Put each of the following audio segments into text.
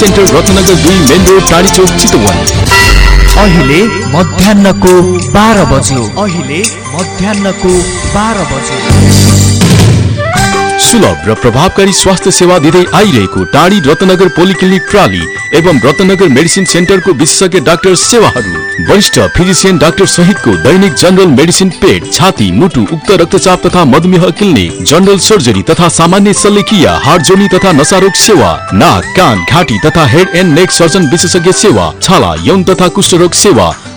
Centre Ratnanagar दुई main road टाढी चौक चितवन। अहिले मध्याहको बाह्र बज्यो। अहिले मध्याहको बाह्र बज्यो। सुलभ र प्रभावकारी स्वास्थ्य सेवा दिँदै आइरहेको टाढी रत्नगर पोलिक्लिनिक प्राली एवं रत्नगर मेडिसिन सेन्टरको विशेषज्ञ डाक्टर सेवाहरू। वरिष्ठ फिजिसियन डाक्टर सहितको दैनिक जनरल मेडिसिन पेट छाती मुटु उक्त रक्तचाप तथा मधुमेह क्लिनिक जनरल सर्जरी तथा सामान्य शल्यकीय हार्ट जोनी तथा नशारोग सेवा नाक कान घाँटी तथा हेड एन्ड नेक सर्जन विशेषज्ञ सेवा छाला यौन तथा कुष्ठरोग सेवा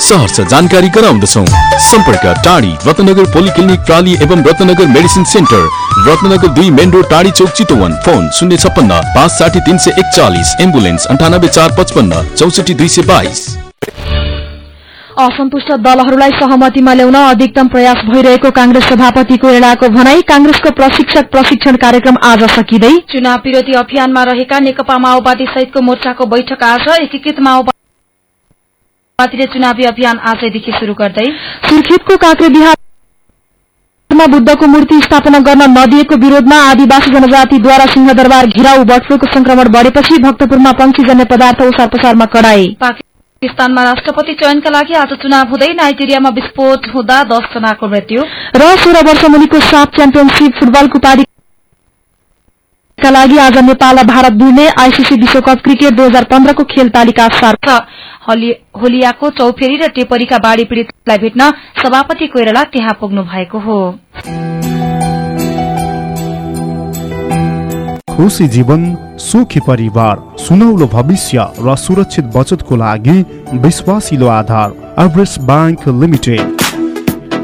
सहर्ष जानकारी गराउँदछौ। सम्पर्क टाढी रत्नगर पोलिक्लिनिक प्राली एवं रत्नगर मेडिसिन सेन्टर। रत्नगर दुई मेन रोड टाढी चौक चितवन। फोन शून्य छप्पन्न पाँच साठी तिन सय एकचालिस। एम्बुलेन्स अन्ठानब्बे चार पचपन्न चौसठी दुई सय बाइस। असन्तुष्ट दलहरूलाई सहमतिमा ल्याउन अधिकतम प्रयास भइरहेको कांग्रेस सभापति कोइरालाको भनाई कांग्रेसको प्रशिक्षक प्रशिक्षण कार्यक्रम आज सकिँदै। चुनाव विरोधी अभियानमा रहेका नेकपा माओवादी सहितको मोर्चाको बैठक आज एकीकृत माओवादीले चुनावी अभियान आजैदेखि शुरू गर्दै सुर्खेतको काँक्रे बिहारमा बुद्धको मूर्ति स्थापना गर्न नदिएको विरोधमा आदिवासी जनजातिद्वारा सिंहदरबार घिराउ बर्डफ्लूको संक्रमण बढ़ेपछि भक्तपुरमा पंक्षीजन्य पदार्थ ओसार पसारमा कडाई। पाकिस्तानमा राष्ट्रपति चयनका लागि आज चुनाव हुँदै नाइजेरियामा विस्फोट हुँदा दस जनाको मृत्यु। र सोह्र वर्ष मुनिको साफ च्याम्पियनशीप फुटबलको पारीका लागि आज नेपाल र भारत भिड्ने आईसीसी विश्वकप क्रिकेट दुई हजार पन्ध्रको खेल तालिका सार्थ होलियाको चौफेरी र टेपरीका बाढ़ी पीड़ितलाई भेट्न सभापति कोइराला त्यहाँ पुग्नु भएको हो। खुशी जीवन सुखी परिवार सुनौलो भविष्य र सुरक्षित बचतको लागि विश्वासिलो आधार। Everest Bank Limited.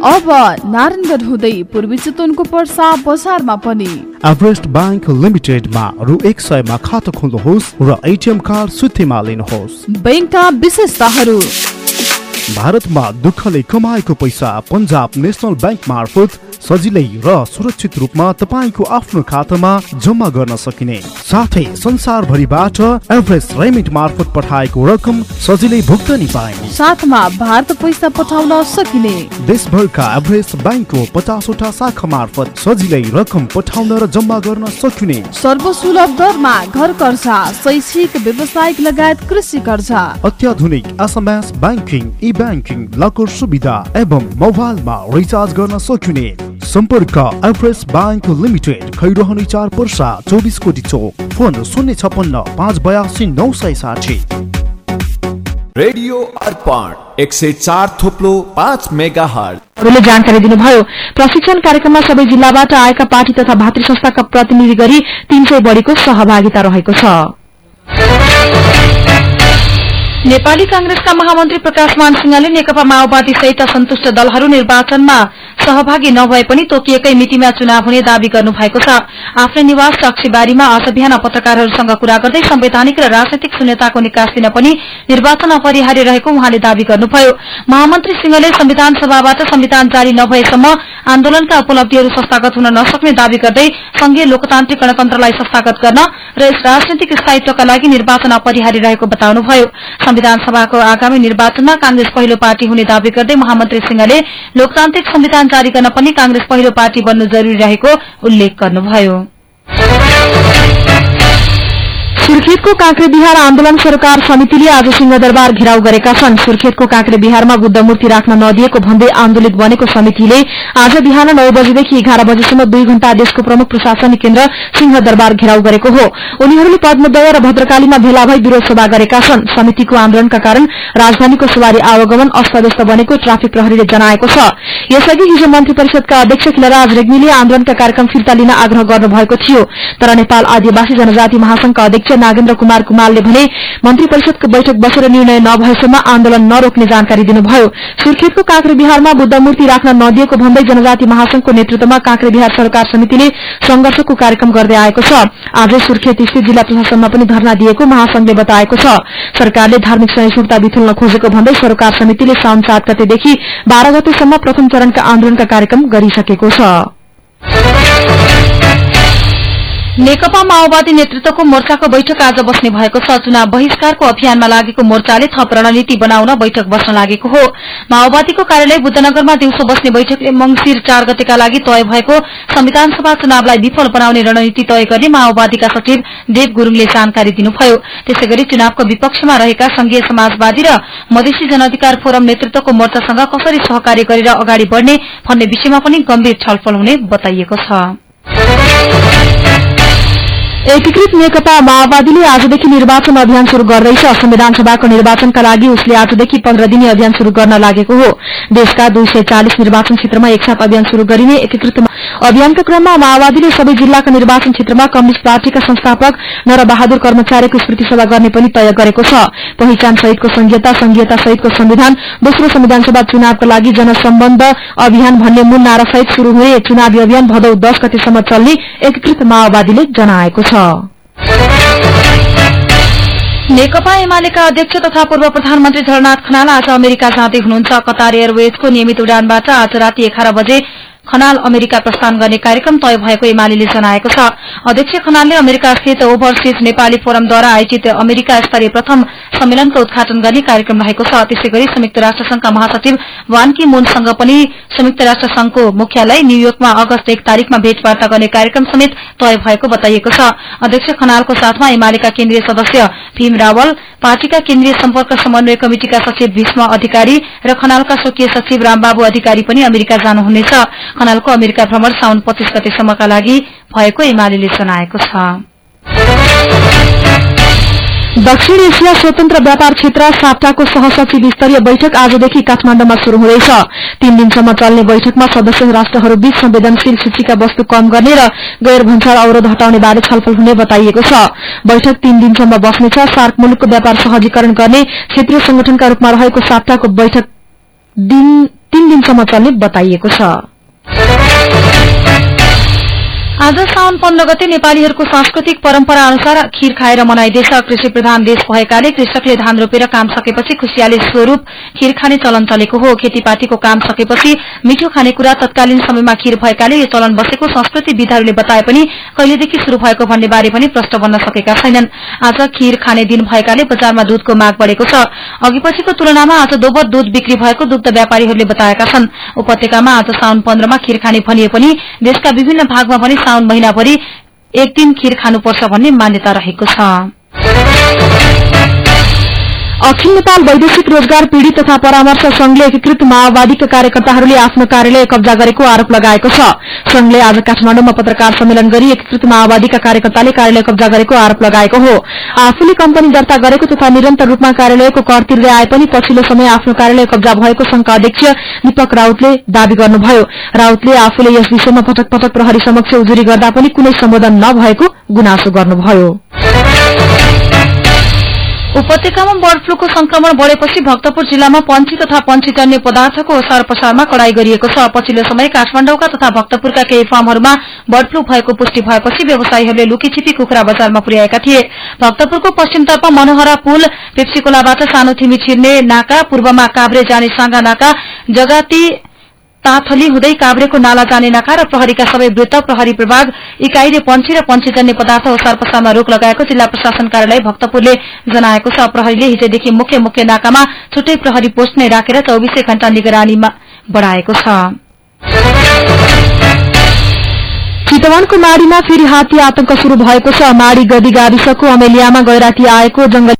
अब नारायणगढ हुँदै पूर्वी चितवनको पर्सा बजारमा पनि। एभरेस्ट ब्याङ्क लिमिटेडमा रु एक सयमा खाता खोल्नुहोस् र एटिएम कार्ड सुत्तीमा लिनुहोस्। ब्याङ्कका विशेषताहरू। भारतमा दुःखले कमाएको पैसा पन्जाब नेसनल ब्याङ्क मार्फत सजिलै र सुरक्षित रूपमा तपाईँको आफ्नो खातामा जम्मा गर्न सकिने। साथै संसारभरिबाट एभरेस्ट रेमिट मार्फत पठाएको रकम सजिलै भुक्तानी पाइने। साथमा भारत पैसा पठाउन सकिने। देशभरका एभरेस्ट ब्याङ्कको पचासवटा शाखा मार्फत सजिलै रकम पठाउन र जम्मा गर्न सकिने। सर्वसुलभ दरमा घर कर्जा शैक्षिक व्यावसायिक लगायत कृषि कर्जा। अत्याधुनिक SMS banking e banking locker सुविधा एवं मोबाइलमा रिचार्ज गर्न सकिने। सम्पर्क एभरेस्ट ब्याङ्क लिमिटेड खैरहने चार पर्सा चौबिस कोटी चौक फोन शून्य छपन्न पाँच बयासी नौ सय साठी। रेडियो अर्पण एक सय चार थोप्लो पाँच मेगा हरूले जानकारी दिनुभयो प्रशिक्षण कार्यक्रममा सबै जिल्लाबाट आएका पार्टी तथा भातृ संस्थाका प्रतिनिधि गरी तीन सय बढ़ीको सहभागिता रहेको छ। नेपाली कांग्रेसका महामन्त्री प्रकाशमान सिंहले नेकपा माओवादी सहित असन्तुष्ट दलहरू निर्वाचनमा सहभागी नभए पनि तोकिएकै मितिमा चुनाव हुने दावी गर्नु भएको छ। आफ्नै निवास चक्सीबारीमा आज बिहान पत्रकारहरूसँग कुरा गर्दै संवैधानिक र राजनैतिक शून्यताको निकास दिन पनि निर्वाचन अपरिहार्य रहेको उहाँले दावी गर्नुभयो। महामन्त्री सिंहले संविधान सभाबाट संविधान जारी नभएसम्म आन्दोलनका उपलब्धिहरू संस्थागत हुन नसक्ने दावी गर्दै संघीय लोकतान्त्रिक गणतन्त्रलाई संस्थागत गर्न र यस राजनैतिक स्थायित्वका लागि निर्वाचन अपरिहार्य रहेको बताउनुभयो। संविधान सभाको आगामी निर्वाचनमा कांग्रेस पहिलो पार्टी हुने दावी गर्दै महामन्त्री सिंहले लोकतान्त्रिक संविधान गर्न पनि कांग्रेस पहिलो पार्टी बन्नु जरूरी रहेको उल्लेख गर्नुभयो। सुर्खेतको काँक्रे बिहार आन्दोलन सरकार समितिले आज सिंहदरबार घेराउ गरेका छन्। सुर्खेतको काँक्रे बिहारमा बुद्ध मूर्ति राख्न नदिएको भन्दै आन्दोलित बनेको समितिले आज बिहान नौ बजेदेखि एघार बजेसम्म दुई घण्टा देशको प्रमुख प्रशासनिक केन्द्र सिंहदरबार घेराउ गरेको हो। उनीहरूले पद्मदय र भद्रकालीमा भेला भई विरोध सभा गरेका छन्। समितिको आन्दोलनका कारण राजधानीको सवारी आवागमन अस्तव्यस्त बनेको ट्राफिक प्रहरीले जनाएको छ। यसअघि हिजो मन्त्री परिषदका अध्यक्ष खिलराज रेग्मीले आन्दोलनका कार्यक्रम फिर्ता लिन आग्रह गर्नुभएको थियो। तर नेपाल आदिवासी जनजाति महासंघका अध्यक्ष नागेन्द्र कुमार कुमारले भने मन्त्री परिषदको बैठक बसेर निर्णय नभएसम्म आन्दोलन नरोक्ने जानकारी दिनुभयो। सुर्खेतको काँक्रे बिहारमा बुद्ध मूर्ति राख्न नदिएको भन्दै जनजाति महासंघको नेतृत्वमा काँक्रे बिहार सरकार समितिले संघर्षको कार्यक्रम गर्दै आएको छ। आजै सुर्खेत स्थित जिल्ला प्रशासनमा पनि धरना दिएको महासंघले बताएको छ। सरकारले धार्मिक सहिष्णुता बिथुल्न खोजेको भन्दै सरकार समितिले साउन सात गतेदेखि बाह्र गतेसम्म प्रथम चरणका आन्दोलनका कार्यक्रम गरिसकेको छ। नेकपा माओवादी नेतृत्वको मोर्चाको बैठक आज बस्ने भएको छ। चुनाव बहिष्कारको अभियानमा लागेको मोर्चाले थप रणनीति बनाउन बैठक बस्न लागेको हो। माओवादीको कार्यालय बुद्धनगरमा दिउँसो बस्ने बैठकले मंगिर चार गतेका लागि तय भएको संविधान सभा चुनावलाई विफल बनाउने रणनीति तय गर्ने माओवादीका सचिव देव गुरूङले जानकारी दिनुभयो। त्यसै गरी चुनावको विपक्षमा रहेका संघीय समाजवादी र मधेसी जनअधिकार फोरम नेतृत्वको मोर्चासँग कसरी सहकार्य गरेर अगाडि बढ़ने भन्ने विषयमा पनि गम्भीर छलफल हुने बताइएको छ। एकीकृत नेकपा माओवादीले आजदेखि निर्वाचन अभियान शुरू गर्दैछ। संविधान सभाको निर्वाचनका लागि उसले आजदेखि पन्ध्र दिने अभियान शुरू गर्न लागेको हो। देशका दुई सय चालिस निर्वाचन क्षेत्रमा एकसाथ अभियान शुरू गरिने एकीकृत अभियानका क्रममा माओवादीले सबै जिल्लाका निर्वाचन क्षेत्रमा कम्युनिष्ट पार्टीका संस्थापक नरबहादुर कर्मचारीको स्मृति सभा गर्ने पनि तय गरेको छ। पहिचान सहितको संघीयता संघीयता सहितको संविधान दोस्रो संविधान सभा चुनावका लागि जनसम्बन्ध अभियान भन्ने मूल नारासहित शुरू हुने चुनावी अभियान भदौ दश गतेसम्म चल्ने एकीकृत माओवादीले जनाएको छ। नेकपा एमालेका अध्यक्ष तथा पूर्व प्रधानमन्त्री झलनाथ खनाल आज अमेरिका जाँदै हुनुहुन्छ। कतार एयरवेजको नियमित उडानबाट आज राति एघार बजे खनाल अमेरिका प्रस्थान गर्ने कार्यक्रम तय भएको एमाले जनाएको छ। अध्यक्ष खनालले अमेरिका स्थित ओभरसिज नेपाली फोरमद्वारा आयोजित अमेरिका स्तरीय प्रथम सम्मेलनको उद्घाटन गर्ने कार्यक्रम रहेको छ। त्यसै गरी संयुक्त राष्ट्र संघका महासचिव वान की मूनसँग पनि संयुक्त राष्ट्र संघको मुख्यालय न्यूयोर्कमा अगस्त एक तारिकमा भेटवार्ता गर्ने कार्यक्रम समेत तय भएको बताइएको छ। अध्यक्ष खनालको साथमा एमालेका केन्द्रीय सदस्य भीम रावल पार्टीका केन्द्रीय सम्पर्क समन्वय कमिटिका सचिव भीष्म अधिकारी र खनालका स्वकीय सचिव रामबाबु अधिकारी पनि अमेरिका जानुहुनेछ। खनालको अमेरिका भ्रमण साउन पच्चीस गतेसम्मका लागि भएको एमाले जनाएको छ। दक्षिण एसिया स्वतन्त्र व्यापार क्षेत्र साप्टाको सहसचिव स्तरीय बैठक आजदेखि काठमाण्डुमा शुरू हुँदैछ। तीन दिनसम्म चल्ने बैठकमा सदस्य राष्ट्रहरूबीच संवेदनशील सूचीका वस्तु कम गर्ने र गैर भन्सार अवरोध हटाउने बारे छलफल हुने बताइएको छ। बैठक तीन दिनसम्म बस्नेछ। सार्क मुलुकको व्यापार सहजीकरण गर्ने क्षेत्रीय संगठनका रूपमा रहेको साप्टाको बैठक तीन दिनसम्म चल्ने बताइएको छ। आज साउन पन्ध्र गते नेपालीहरूको सांस्कृतिक परम्परा अनुसार खीर खाएर मनाइँदैछ। कृषि प्रधान देश भएकाले कृषकले धान रोपेर काम सकेपछि खुशियाली स्वरूप खीर खाने चलन चलेको हो। खेतीपातीको काम सकेपछि मिठो खानेकुरा तत्कालीन समयमा खीर भएकाले यो चलन बसेको संस्कृति विदहरूले बताए पनि कहिलेदेखि शुरू भएको भन्ने बारे पनि प्रश्न बन्न सकेका छैनन्। आज खीर खाने दिन भएकाले बजारमा दूधको माग बढ़ेको छ। अघिपछिको तुलनामा आज दोबर दूध बिक्री भएको दुग्ध व्यापारीहरूले बताएका छन्। उपत्यकामा आज साउन पन्ध्रमा खीर खाने भनिए पनि देशका विभिन्न भागमा पनि साउन महिनाभरि एक दिन खीर खानुपर्छ भन्ने मान्यता रहेको छ। अखिल नेपाल वैदेशिक रोजगार पीड़ित तथा परामर्श संघले एकीकृत माओवादीका कार्यकर्ताहरूले आफ्नो कार्यालय कब्जा गरेको आरोप लगाएको छ। संघले आज काठमाडौँमा पत्रकार सम्मेलन गरी एकीकृत माओवादीका कार्यकर्ताले कार्यालय कब्जा गरेको आरोप लगाएको हो। आफूले कम्पनी दर्ता गरेको तथा निरन्तर रूपमा कार्यालयको कर तिर्दै आए पनि पछिल्लो समय आफ्नो कार्यालय कब्जा भएको संघका अध्यक्ष दीपक राउतले दावी गर्नुभयो। राउतले आफूले यस विषयमा पटक पटक प्रहरी समक्ष उजुरी गर्दा पनि कुनै सम्बोधन नभएको गुनासो गर्नुभयो। उपत्यकामा बर्ड फ्लूको संक्रमण बढ़ेपछि भक्तपुर जिल्लामा पंक्षी तथा पंक्षीजन्य पदार्थको ओसार पसारमा कड़ाई गरिएको छ। पछिल्लो समय काठमाडौँका तथा भक्तपुरका केही फार्महरूमा बर्ड फ्लू भएको पुष्टि भएपछि व्यवसायीहरूले लुकीछिपी कुखुरा बजारमा पुर्याएका थिए। भक्तपुरको पश्चिमतर्फ मनोहरा पुल पेप्सीकोलाबाट सानो थिमी छिर्ने नाका पूर्वमा काभ्रे जाने साँगा नाका जगाती ताथली हुँदै काभ्रेको नाला जाने नाका र प्रहरीका सबै वृत्त प्रहरी प्रभाग इकाईले पंक्षी र पंक्षीजन्य पदार्थ ओसार पसारमा रोक लगाएको जिल्ला प्रशासन कार्यालय भक्तपुरले जनाएको छ। प्रहरीले हिजोदेखि मुख्य मुख्य नाकामा छुट्टै प्रहरी पोस्ट नै राखेर चौविसै घण्टा निगरानीमा बढ़ाएको छ। चितवनको माड़ीमा फेरि हात्ती आतंक शुरू भएको छ। माड़ी गदी गाविसको अमेलियामा गैराती आएको जंगली